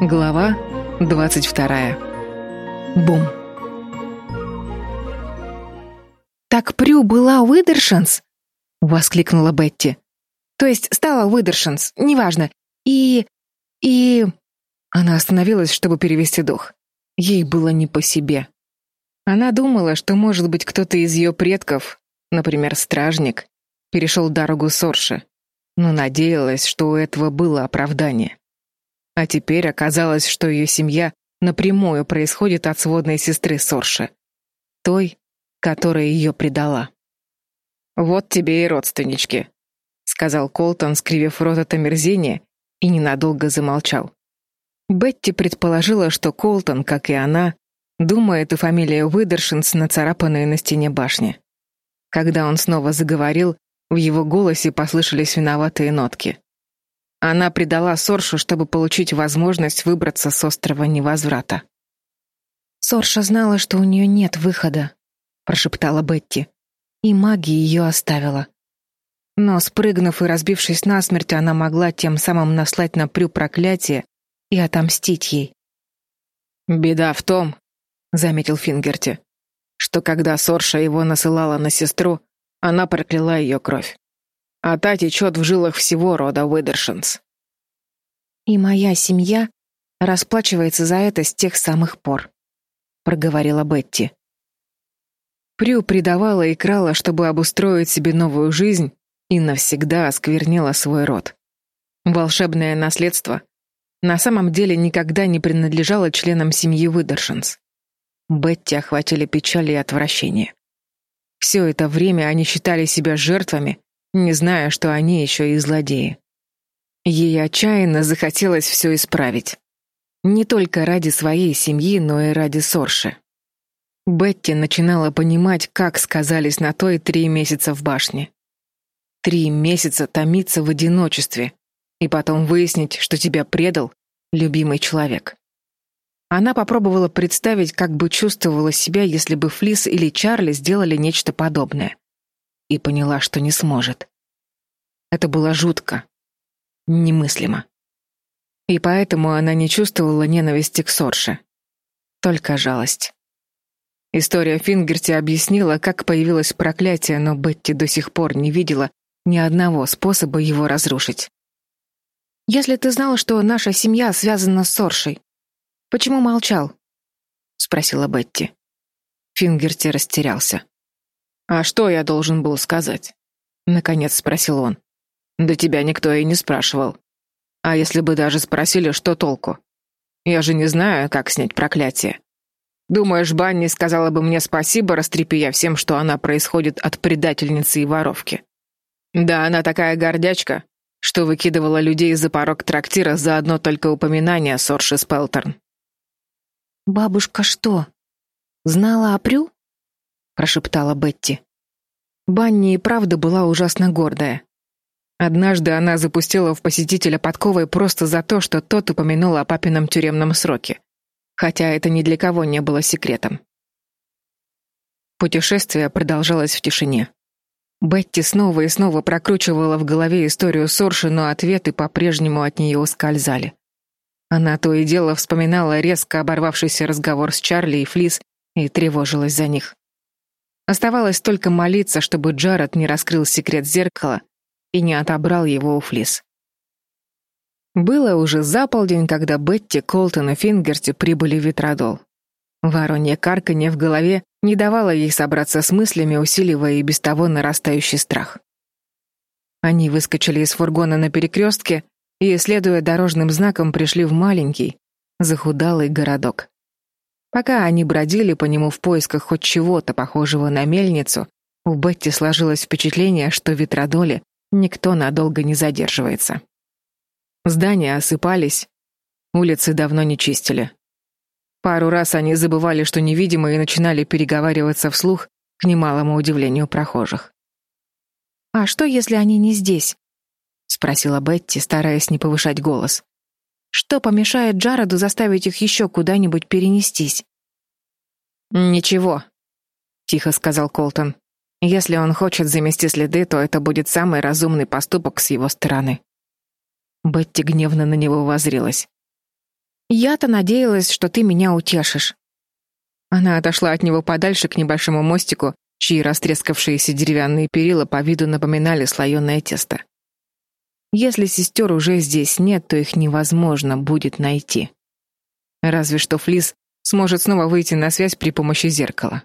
Глава 22. Бум. «Так Прю была Уидершинс?» — воскликнула Бетти. «То есть стала Уидершинс, неважно. И... и...» Она остановилась, чтобы перевести дух. Ей было не по себе. Она думала, что, может быть, кто-то из ее предков, например, стражник, перешел дорогу Сорши, но надеялась, что у этого было оправдание. А теперь оказалось, что ее семья напрямую происходит от сводной сестры Сорши, той, которая ее предала. «Вот тебе и родственнички», — сказал Колтон, скривив рот от омерзения, и ненадолго замолчал. Бетти предположила, что Колтон, как и она, думает о фамилии Уидершинс, нацарапанной на стене башни. Когда он снова заговорил, в его голосе послышались виноватые нотки. Она предала Соршу, чтобы получить возможность выбраться с острова невозврата. «Сорша знала, что у нее нет выхода», — прошептала Бетти. «И магия ее оставила». Но, спрыгнув и разбившись насмерть, она могла тем самым наслать на Прю проклятие и отомстить ей. «Беда в том», — заметил Фингерти, «что когда Сорша его насылала на сестру, она прокляла ее кровь а та течет в жилах всего рода Уидершинс. «И моя семья расплачивается за это с тех самых пор», — проговорила Бетти. Прю предавала и крала, чтобы обустроить себе новую жизнь, и навсегда осквернила свой род. Волшебное наследство на самом деле никогда не принадлежало членам семьи Уидершинс. Бетти охватили печаль и отвращение. Все это время они считали себя жертвами не зная, что они еще и злодеи. Ей отчаянно захотелось все исправить. Не только ради своей семьи, но и ради Сорши. Бетти начинала понимать, как сказались на той три месяца в башне. Три месяца томиться в одиночестве и потом выяснить, что тебя предал любимый человек. Она попробовала представить, как бы чувствовала себя, если бы Флис или Чарли сделали нечто подобное и поняла, что не сможет. Это было жутко, немыслимо. И поэтому она не чувствовала ненависти к Сорше, только жалость. История Фингерти объяснила, как появилось проклятие, но Бетти до сих пор не видела ни одного способа его разрушить. «Если ты знал, что наша семья связана с Соршей, почему молчал?» — спросила Бетти. Фингерти растерялся. «А что я должен был сказать?» — наконец спросил он. «Да тебя никто и не спрашивал. А если бы даже спросили, что толку? Я же не знаю, как снять проклятие. Думаешь, Банни сказала бы мне спасибо, растрепея всем, что она происходит от предательницы и воровки? Да, она такая гордячка, что выкидывала людей за порог трактира за одно только упоминание Сорши Спелтерн. «Бабушка что, знала о Прю?» Прошептала Бетти. Банни и правда была ужасно гордая. Однажды она запустила в посетителя подковой просто за то, что тот упомянул о папином тюремном сроке, хотя это ни для кого не было секретом. Путешествие продолжалось в тишине. Бетти снова и снова прокручивала в голове историю Сорши, но ответы по-прежнему от нее ускользали. Она то и дело вспоминала резко оборвавшийся разговор с Чарли и Флис и тревожилась за них. Оставалось только молиться, чтобы Джаред не раскрыл секрет зеркала и не отобрал его у Флис. Было уже за полдень, когда Бетти, Колтон и Фингерти прибыли в Ветродол. Воронье карканье в голове не давало ей собраться с мыслями, усиливая и без того нарастающий страх. Они выскочили из фургона на перекрестке и, следуя дорожным знакам, пришли в маленький, захудалый городок. Пока они бродили по нему в поисках хоть чего-то похожего на мельницу, у Бетти сложилось впечатление, что в Ветродоле никто надолго не задерживается. Здания осыпались, улицы давно не чистили. Пару раз они забывали, что невидимы, и начинали переговариваться вслух к немалому удивлению прохожих. «А что, если они не здесь?» — спросила Бетти, стараясь не повышать голос. Что помешает Джароду заставить их еще куда-нибудь перенестись? Ничего, тихо сказал Колтон. Если он хочет замести следы, то это будет самый разумный поступок с его стороны. Бетти гневно на него воззрилась. Я-то надеялась, что ты меня утешишь. Она отошла от него подальше к небольшому мостику, чьи растрескавшиеся деревянные перила по виду напоминали слоеное тесто. Если сестер уже здесь нет, то их невозможно будет найти. Разве что Флис сможет снова выйти на связь при помощи зеркала.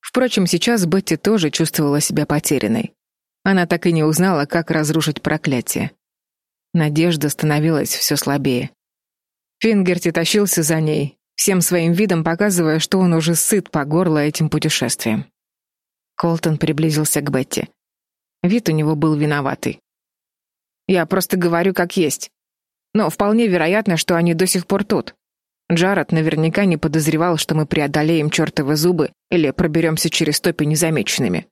Впрочем, сейчас Бетти тоже чувствовала себя потерянной. Она так и не узнала, как разрушить проклятие. Надежда становилась все слабее. Фингерти тащился за ней, всем своим видом показывая, что он уже сыт по горло этим путешествием. Колтон приблизился к Бетти. Вид у него был виноватый. «Я просто говорю, как есть. Но вполне вероятно, что они до сих пор тут. Джаред наверняка не подозревал, что мы преодолеем чертовы зубы или проберемся через топи незамеченными.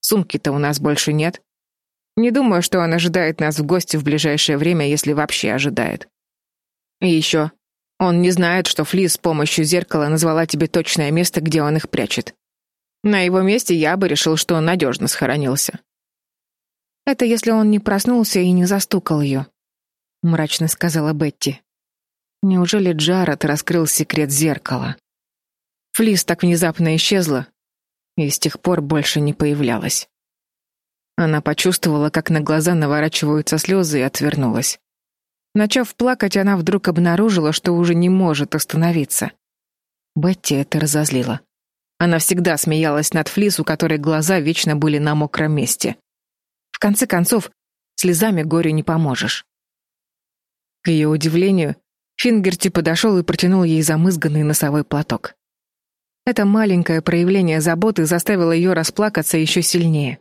Сумки-то у нас больше нет. Не думаю, что он ожидает нас в гости в ближайшее время, если вообще ожидает. И еще. Он не знает, что Флис с помощью зеркала назвала тебе точное место, где он их прячет. На его месте я бы решил, что он надежно схоронился. Это если он не проснулся и не застукал ее, мрачно сказала Бетти. Неужели Джаред раскрыл секрет зеркала? Флис так внезапно исчезла и с тех пор больше не появлялась. Она почувствовала, как на глаза наворачиваются слезы и отвернулась. Начав плакать, она вдруг обнаружила, что уже не может остановиться. Бетти это разозлило. Она всегда смеялась над Флис, у которой глаза вечно были на мокром месте. В конце концов, слезами горю не поможешь. К ее удивлению, Фингерти подошел и протянул ей замызганный носовой платок. Это маленькое проявление заботы заставило ее расплакаться еще сильнее.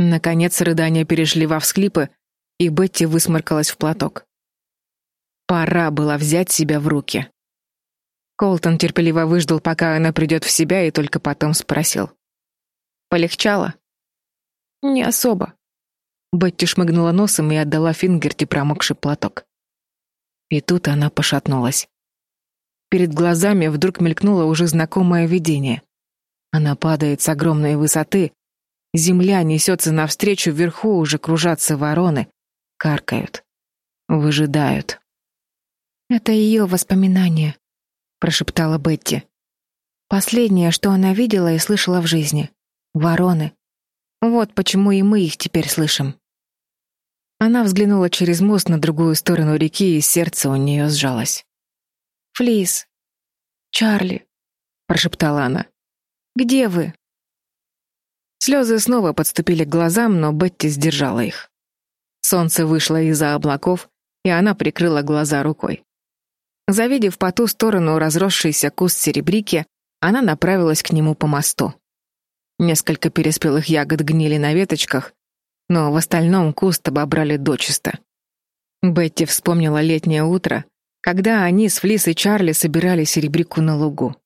Наконец рыдания перешли во всхлипы, и Бетти высморкалась в платок. Пора было взять себя в руки. Колтон терпеливо выждал, пока она придет в себя, и только потом спросил. «Полегчало?» «Не особо». Бетти шмыгнула носом и отдала Фингерти промокший платок. И тут она пошатнулась. Перед глазами вдруг мелькнуло уже знакомое видение. Она падает с огромной высоты, земля несется навстречу, вверху уже кружатся вороны, каркают, выжидают. «Это ее воспоминания», — прошептала Бетти. «Последнее, что она видела и слышала в жизни. Вороны. Вот почему и мы их теперь слышим». Она взглянула через мост на другую сторону реки, и сердце у нее сжалось. «Флис! Чарли!» — прошептала она. «Где вы?» Слезы снова подступили к глазам, но Бетти сдержала их. Солнце вышло из-за облаков, и она прикрыла глаза рукой. Завидев по ту сторону разросшийся куст серебрики, она направилась к нему по мосту. Несколько переспелых ягод гнили на веточках, но в остальном куст обобрали дочисто. Бетти вспомнила летнее утро, когда они с Флис и Чарли собирали серебрику на лугу.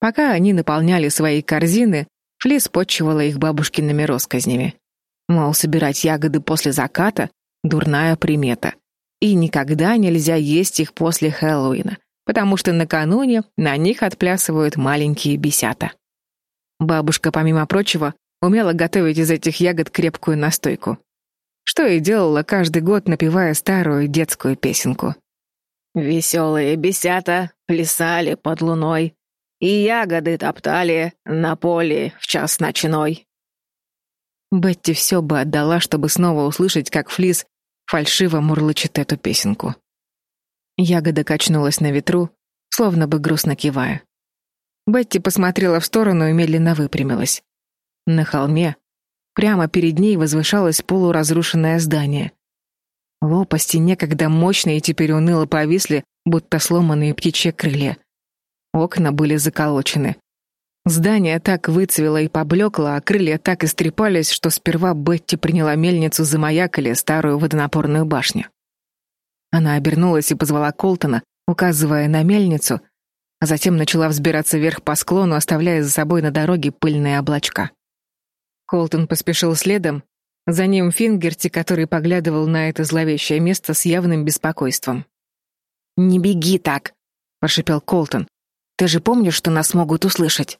Пока они наполняли свои корзины, Флис почивала их бабушкиными россказнями. Мол, собирать ягоды после заката — дурная примета. И никогда нельзя есть их после Хэллоуина, потому что накануне на них отплясывают маленькие бесята. Бабушка, помимо прочего, умела готовить из этих ягод крепкую настойку. Что и делала каждый год, напевая старую детскую песенку. «Веселые бесята плясали под луной, и ягоды топтали на поле в час ночной». Бетти все бы отдала, чтобы снова услышать, как Флис фальшиво мурлычет эту песенку. Ягода качнулась на ветру, словно бы грустно кивая. Бетти посмотрела в сторону и медленно выпрямилась. На холме, прямо перед ней возвышалось полуразрушенное здание. Лопасти, некогда мощные, теперь уныло повисли, будто сломанные птичьи крылья. Окна были заколочены. Здание так выцвело и поблекло, а крылья так истрепались, что сперва Бетти приняла мельницу за маяк или старую водонапорную башню. Она обернулась и позвала Колтона, указывая на мельницу, а затем начала взбираться вверх по склону, оставляя за собой на дороге пыльные облачка. Колтон поспешил следом, за ним Фингерти, который поглядывал на это зловещее место с явным беспокойством. «Не беги так!» — прошипел Колтон. «Ты же помнишь, что нас могут услышать?»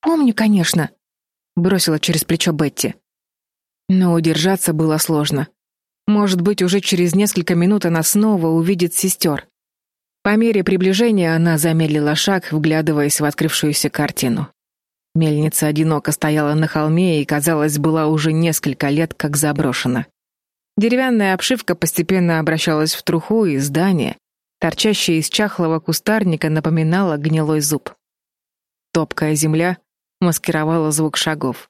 «Помню, конечно», — бросила через плечо Бетти. Но удержаться было сложно. Может быть, уже через несколько минут она снова увидит сестер. По мере приближения она замедлила шаг, вглядываясь в открывшуюся картину. Мельница одиноко стояла на холме и, казалось, была уже несколько лет как заброшена. Деревянная обшивка постепенно обращалась в труху, и здание, торчащее из чахлого кустарника, напоминало гнилой зуб. Топкая земля маскировала звук шагов.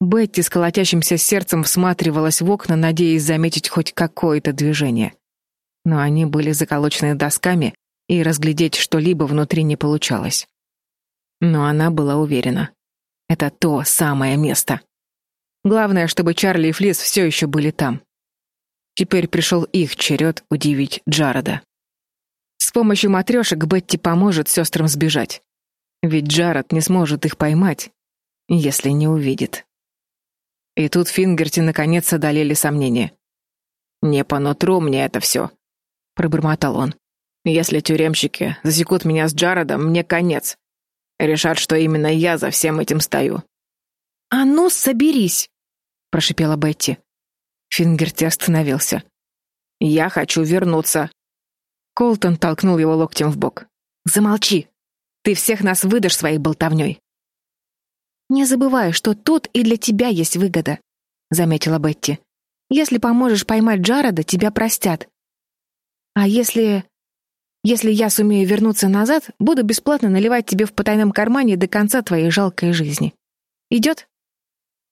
Бетти с колотящимся сердцем всматривалась в окна, надеясь заметить хоть какое-то движение. Но они были заколочены досками, и разглядеть что-либо внутри не получалось. Но она была уверена. Это то самое место. Главное, чтобы Чарли и Флис все еще были там. Теперь пришел их черед удивить Джареда. С помощью матрешек Бетти поможет сестрам сбежать. Ведь Джаред не сможет их поймать, если не увидит. И тут Фингерти наконец одолели сомнения. «Не по нутру мне это все», — пробормотал он. «Если тюремщики засекут меня с Джаредом, мне конец. Решат, что именно я за всем этим стою. «А ну, соберись!» — прошипела Бетти. Фингерти остановился. «Я хочу вернуться». Колтон толкнул его локтем в бок. «Замолчи! Ты всех нас выдашь своей болтовней!» «Не забывай, что тут и для тебя есть выгода», — заметила Бетти. «Если поможешь поймать Джареда, тебя простят. А если если я сумею вернуться назад, буду бесплатно наливать тебе в потайном кармане до конца твоей жалкой жизни. Идет?»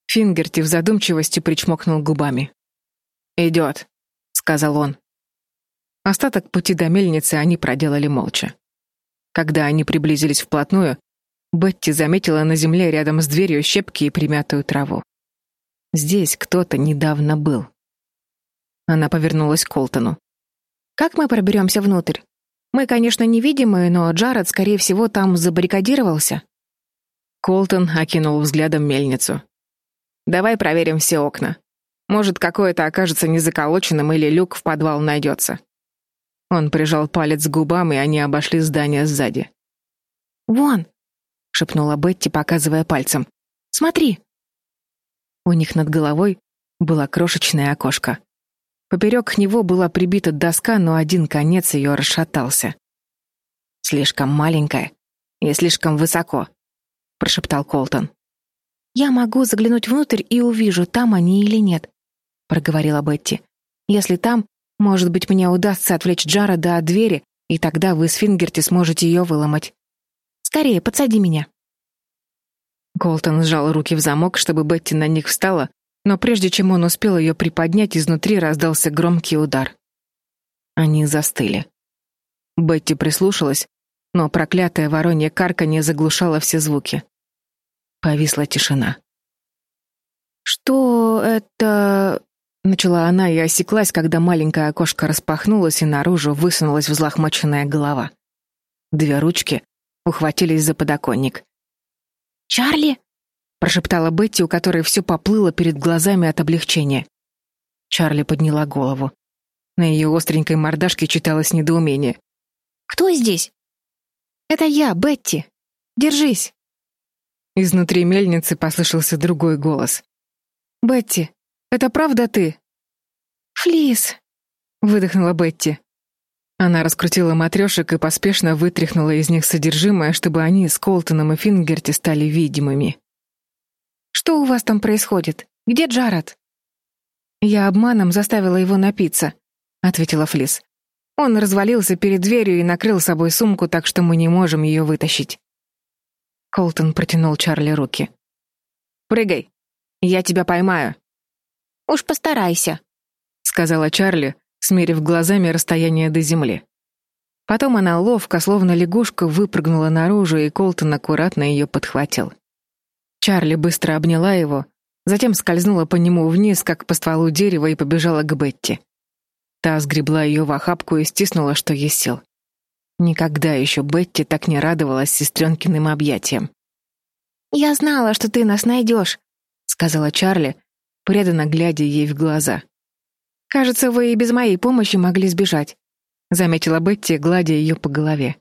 Фингерти в задумчивости причмокнул губами. «Идет», — сказал он. Остаток пути до мельницы они проделали молча. Когда они приблизились вплотную, Бетти заметила на земле рядом с дверью щепки и примятую траву. Здесь кто-то недавно был. Она повернулась к Колтону. «Как мы проберемся внутрь? Мы, конечно, невидимые, но Джаред, скорее всего, там забаррикадировался. Колтон окинул взглядом мельницу. Давай проверим все окна. Может, какое-то окажется незаколоченным или люк в подвал найдется. Он прижал палец к губам, и они обошли здание сзади. «Вон!» — шепнула Бетти, показывая пальцем. «Смотри!» У них над головой было крошечное окошко. Поперек него была прибита доска, но один конец ее расшатался. «Слишком маленькая и слишком высоко», — прошептал Колтон. «Я могу заглянуть внутрь и увижу, там они или нет», — проговорила Бетти. «Если там, может быть, мне удастся отвлечь Джареда от двери, и тогда вы с Фингерти сможете ее выломать. Скорее, подсади меня». Колтон сжал руки в замок, чтобы Бетти на них встала, но прежде чем он успел ее приподнять, изнутри раздался громкий удар. Они застыли. Бетти прислушалась, но проклятое воронье карканье заглушало все звуки. Повисла тишина. «Что это...» Начала она и осеклась, когда маленькое окошко распахнулось, и наружу высунулась взлохмаченная голова. Две ручки ухватились за подоконник. «Чарли!» Прошептала Бетти, у которой все поплыло перед глазами от облегчения. Чарли подняла голову. На ее остренькой мордашке читалось недоумение. «Кто здесь?» «Это я, Бетти. Держись!» Изнутри мельницы послышался другой голос. «Бетти, это правда ты?» «Флис!» — выдохнула Бетти. Она раскрутила матрешек и поспешно вытряхнула из них содержимое, чтобы они с Колтоном и Фингерти стали видимыми. Что у вас там происходит? Где Джаред?» «Я обманом заставила его напиться», — ответила Флис. «Он развалился перед дверью и накрыл собой сумку, так что мы не можем ее вытащить». Колтон протянул Чарли руки. «Прыгай, я тебя поймаю». «Уж постарайся», — сказала Чарли, смерив глазами расстояние до земли. Потом она ловко, словно лягушка, выпрыгнула наружу, и Колтон аккуратно ее подхватил. Чарли быстро обняла его, затем скользнула по нему вниз, как по стволу дерева, и побежала к Бетти. Та сгребла ее в охапку и стиснула, что есть сил. Никогда еще Бетти так не радовалась сестренкиным объятиям. «Я знала, что ты нас найдешь», — сказала Чарли, преданно глядя ей в глаза. «Кажется, вы и без моей помощи могли сбежать», — заметила Бетти, гладя ее по голове.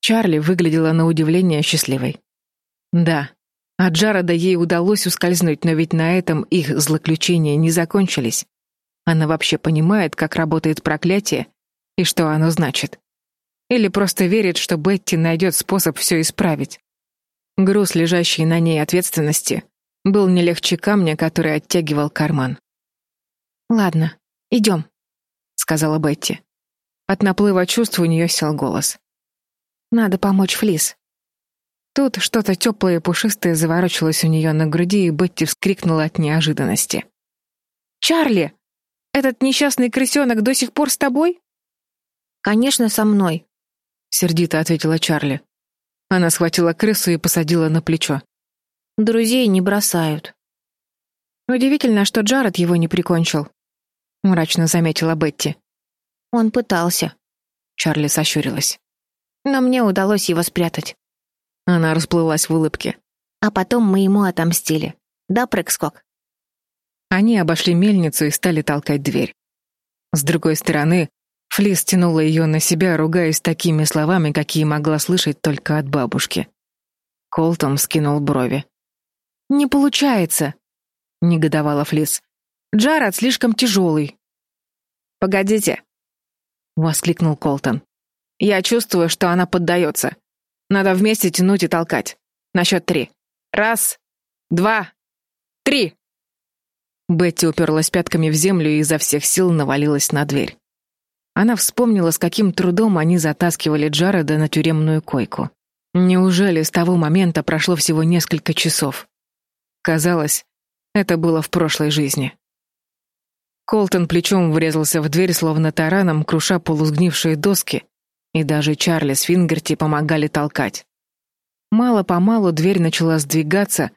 Чарли выглядела на удивление счастливой. «Да, от Джарода ей удалось ускользнуть, но ведь на этом их злоключения не закончились. Она вообще понимает, как работает проклятие и что оно значит. Или просто верит, что Бетти найдет способ все исправить. Груз, лежащий на ней ответственности, был не легче камня, который оттягивал карман. «Ладно, идем», — сказала Бетти. От наплыва чувств у нее сел голос. «Надо помочь Флис». Тут что-то теплое и пушистое заворочилось у нее на груди, и Бетти вскрикнула от неожиданности. «Чарли! Этот несчастный крысенок до сих пор с тобой?» «Конечно, со мной», — сердито ответила Чарли. Она схватила крысу и посадила на плечо. «Друзей не бросают». «Удивительно, что Джаред его не прикончил», — мрачно заметила Бетти. «Он пытался», — Чарли сощурилась. «Но мне удалось его спрятать». Она расплылась в улыбке. «А потом мы ему отомстили. Да, прыг-скок?» Они обошли мельницу и стали толкать дверь. С другой стороны, Флис тянула ее на себя, ругаясь такими словами, какие могла слышать только от бабушки. Колтон скинул брови. «Не получается», — негодовала Флис. «Джаред слишком тяжелый». «Погодите», — воскликнул Колтон. «Я чувствую, что она поддается. Надо вместе тянуть и толкать. На счет три. Раз, два, три!» Бетти уперлась пятками в землю и изо всех сил навалилась на дверь. Она вспомнила, с каким трудом они затаскивали Джареда на тюремную койку. Неужели с того момента прошло всего несколько часов? Казалось, это было в прошлой жизни. Колтон плечом врезался в дверь, словно тараном, круша полусгнившие доски, и даже Чарли с Фингерти помогали толкать. Мало-помалу дверь начала сдвигаться,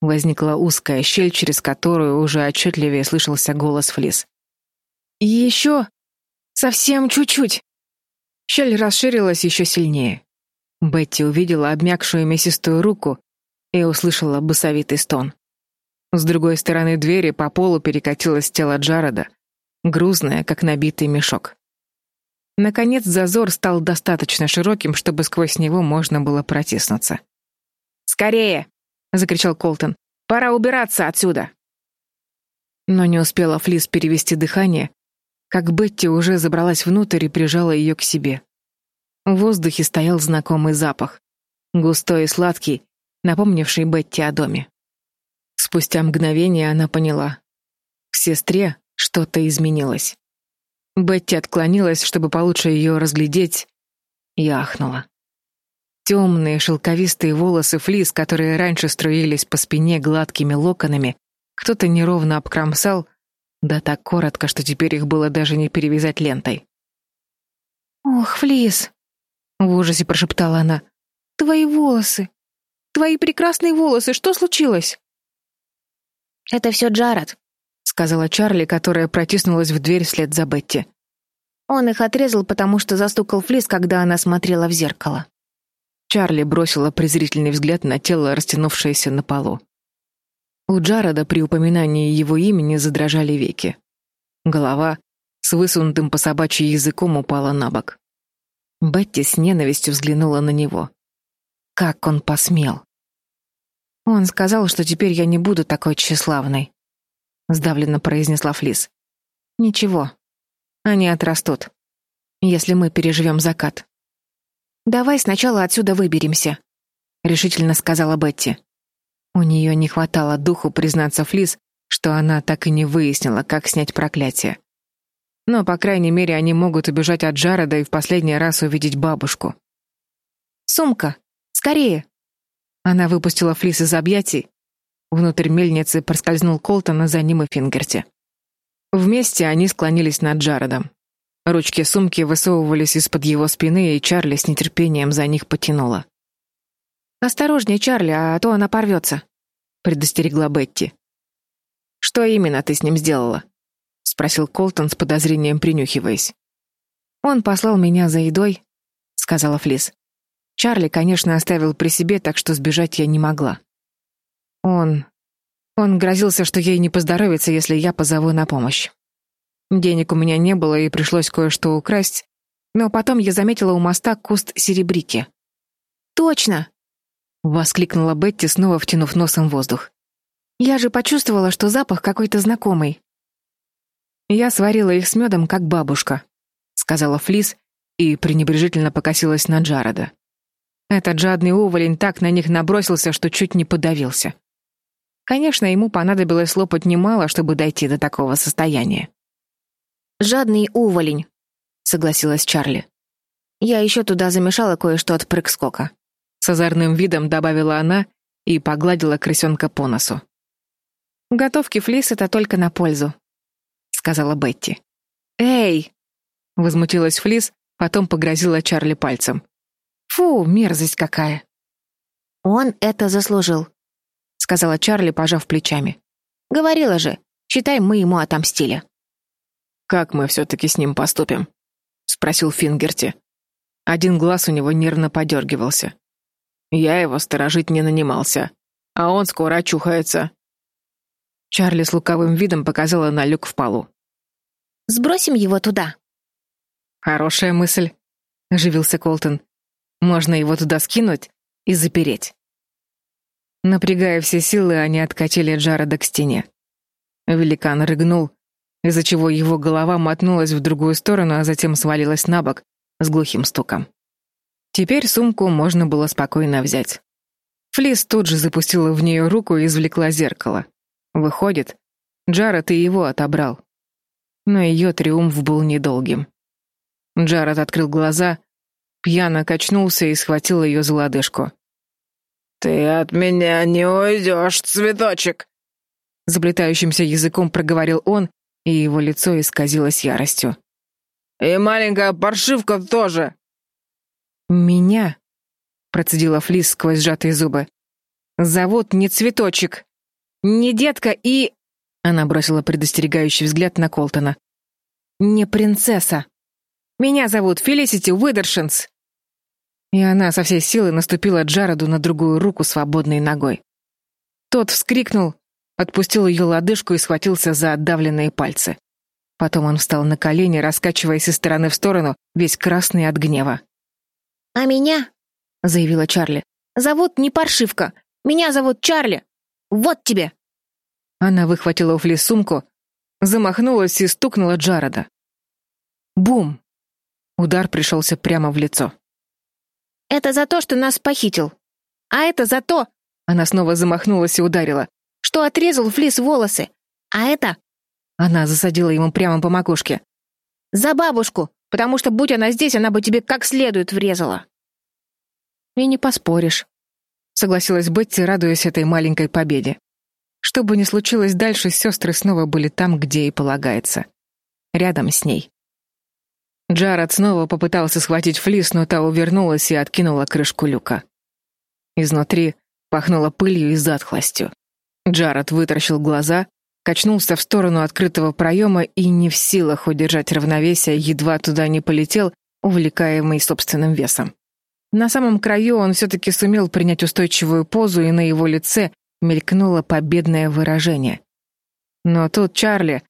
Возникла узкая щель, через которую уже отчетливее слышался голос Флис. «Еще! Совсем чуть-чуть!» Щель расширилась еще сильнее. Бетти увидела обмякшую мясистую руку и услышала басовитый стон. С другой стороны двери по полу перекатилось тело Джареда, грузное, как набитый мешок. Наконец зазор стал достаточно широким, чтобы сквозь него можно было протиснуться. «Скорее!» закричал Колтон. Пора убираться отсюда. Но не успела Флис перевести дыхание, как Бетти уже забралась внутрь и прижала ее к себе. В воздухе стоял знакомый запах, густой и сладкий, напомнивший Бетти о доме. Спустя мгновение она поняла. В сестре что-то изменилось. Бетти отклонилась, чтобы получше ее разглядеть, и ахнула. Темные шелковистые волосы флис, которые раньше струились по спине гладкими локонами, кто-то неровно обкромсал, да так коротко, что теперь их было даже не перевязать лентой. «Ох, Флис!» — в ужасе прошептала она. «Твои волосы! Твои прекрасные волосы! Что случилось?» «Это все Джаред», — сказала Чарли, которая протиснулась в дверь вслед за Бетти. Он их отрезал, потому что застукал Флис, когда она смотрела в зеркало. Чарли бросила презрительный взгляд на тело, растянувшееся на полу. У Джареда при упоминании его имени задрожали веки. Голова с высунутым по собачьи языком упала на бок. Бетти с ненавистью взглянула на него. Как он посмел? Он сказал, что теперь я не буду такой тщеславной, сдавленно произнесла Флис. Ничего. Они отрастут, если мы переживем закат. «Давай сначала отсюда выберемся», — решительно сказала Бетти. У нее не хватало духу признаться Флис, что она так и не выяснила, как снять проклятие. Но, по крайней мере, они могут убежать от Джареда и в последний раз увидеть бабушку. «Сумка! Скорее!» Она выпустила Флис из объятий. Внутрь мельницы проскользнул Колтон, а за ним и Фингерти. Вместе они склонились над Джаредом. Ручки сумки высовывались из-под его спины, и Чарли с нетерпением за них потянула. «Осторожнее, Чарли, а то она порвется», — предостерегла Бетти. «Что именно ты с ним сделала?» — спросил Колтон с подозрением принюхиваясь. «Он послал меня за едой», — сказала Флис. «Чарли, конечно, оставил при себе, так что сбежать я не могла. Он... он грозился, что ей не поздоровится, если я позову на помощь. Денег у меня не было, и пришлось кое-что украсть, но потом я заметила у моста куст серебрики. «Точно!» — воскликнула Бетти, снова втянув носом воздух. «Я же почувствовала, что запах какой-то знакомый». Я сварила их с медом, как бабушка, сказала Флис и пренебрежительно покосилась на Джарода. Этот жадный уволень так на них набросился, что чуть не подавился. Конечно, ему понадобилось лопать немало, чтобы дойти до такого состояния. «Жадный уволень», — согласилась Чарли. «Я еще туда замешала кое-что от прыг-скока». С озорным видом добавила она и погладила крысенка по носу. «Готовки флис — это только на пользу», — сказала Бетти. «Эй!» — возмутилась Флис, потом погрозила Чарли пальцем. «Фу, мерзость какая!» «Он это заслужил», — сказала Чарли, пожав плечами. «Говорила же, считай, мы ему отомстили». «Как мы все-таки с ним поступим?» — спросил Фингерти. Один глаз у него нервно подергивался. Я его сторожить не нанимался, а он скоро очухается. Чарли с лукавым видом показала на люк в полу. «Сбросим его туда». «Хорошая мысль», — оживился Колтон. «Можно его туда скинуть и запереть». Напрягая все силы, они откатили Джареда к стене. Великан рыгнул, из-за чего его голова мотнулась в другую сторону, а затем свалилась на бок с глухим стуком. Теперь сумку можно было спокойно взять. Флис тут же запустила в нее руку и извлекла зеркало. Выходит, Джаред и его отобрал. Но ее триумф был недолгим. Джаред открыл глаза, пьяно качнулся и схватил ее за лодыжку. «Ты от меня не уйдешь, цветочек!» Заплетающимся языком проговорил он, и его лицо исказилось яростью. «И маленькая паршивка тоже!» «Меня?» — процедила Флис сквозь сжатые зубы. «Зовут не Цветочек, не детка и...» Она бросила предостерегающий взгляд на Колтона. «Не принцесса. Меня зовут Фелисити Уидершинс». И она со всей силы наступила Джароду на другую руку свободной ногой. Тот вскрикнул, отпустил ее лодыжку и схватился за отдавленные пальцы. Потом он встал на колени, раскачиваясь из стороны в сторону, весь красный от гнева. «А меня?» — заявила Чарли. «Зовут не Паршивка. Меня зовут Чарли. Вот тебе!» Она выхватила у Фли сумку, замахнулась и стукнула Джареда. Бум! Удар пришелся прямо в лицо. «Это за то, что нас похитил. А это за то...» Она снова замахнулась и ударила. «Что отрезал Флис волосы. А это...» Она засадила ему прямо по макушке. «За бабушку, потому что, будь она здесь, она бы тебе как следует врезала». «И не поспоришь», — согласилась Бетти, радуясь этой маленькой победе. Что бы ни случилось дальше, сестры снова были там, где и полагается. Рядом с ней. Джаред снова попытался схватить флис, но та увернулась и откинула крышку люка. Изнутри пахнуло пылью и затхлостью. Джаред вытаращил глаза, качнулся в сторону открытого проема и не в силах удержать равновесие, едва туда не полетел, увлекаемый собственным весом. На самом краю он все-таки сумел принять устойчивую позу, и на его лице мелькнуло победное выражение. Но тут Чарли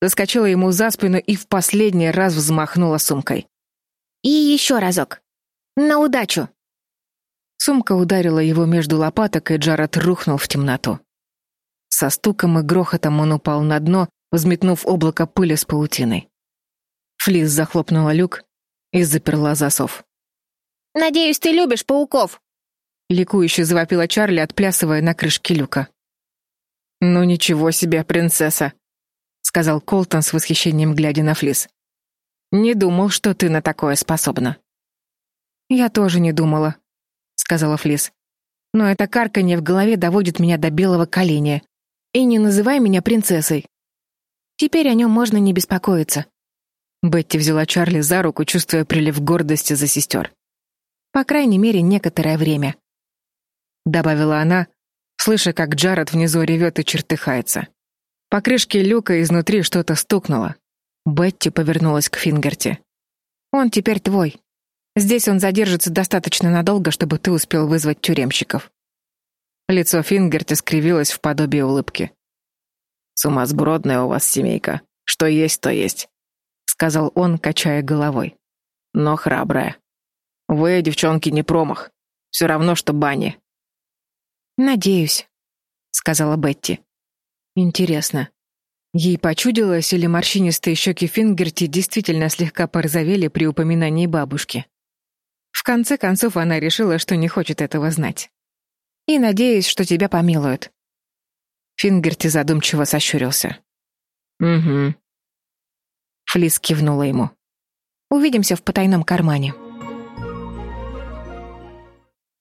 заскочила ему за спину и в последний раз взмахнула сумкой. «И еще разок. На удачу!» Сумка ударила его между лопаток, и Джаред рухнул в темноту. Со стуком и грохотом он упал на дно, взметнув облако пыли с паутиной. Флис захлопнула люк и заперла засов. «Надеюсь, ты любишь пауков?» Ликующе завопила Чарли, отплясывая на крышке люка. «Ну ничего себе, принцесса!» — сказал Колтон с восхищением, глядя на Флис. «Не думал, что ты на такое способна». «Я тоже не думала», — сказала Флис. «Но это карканье в голове доводит меня до белого коленя. И не называй меня принцессой. Теперь о нем можно не беспокоиться». Бетти взяла Чарли за руку, чувствуя прилив гордости за сестер. По крайней мере, некоторое время. Добавила она, слыша, как Джаред внизу ревет и чертыхается. По крышке люка изнутри что-то стукнуло. Бетти повернулась к Фингерти. «Он теперь твой. Здесь он задержится достаточно надолго, чтобы ты успел вызвать тюремщиков». Лицо Фингерти скривилось в подобие улыбки. «Сумасбродная у вас семейка. Что есть, то есть», — сказал он, качая головой. «Но храбрая». Вы, девчонки, не промах. Все равно, что бани. Надеюсь, сказала Бетти. Интересно, Ей почудилось, или морщинистые щеки Фингерти действительно слегка порозовели при упоминании бабушки. В конце концов, она решила, что не хочет этого знать. «И надеюсь, что тебя помилуют». Фингерти задумчиво сощурился. «Угу». Флис кивнула ему. «Увидимся в потайном кармане».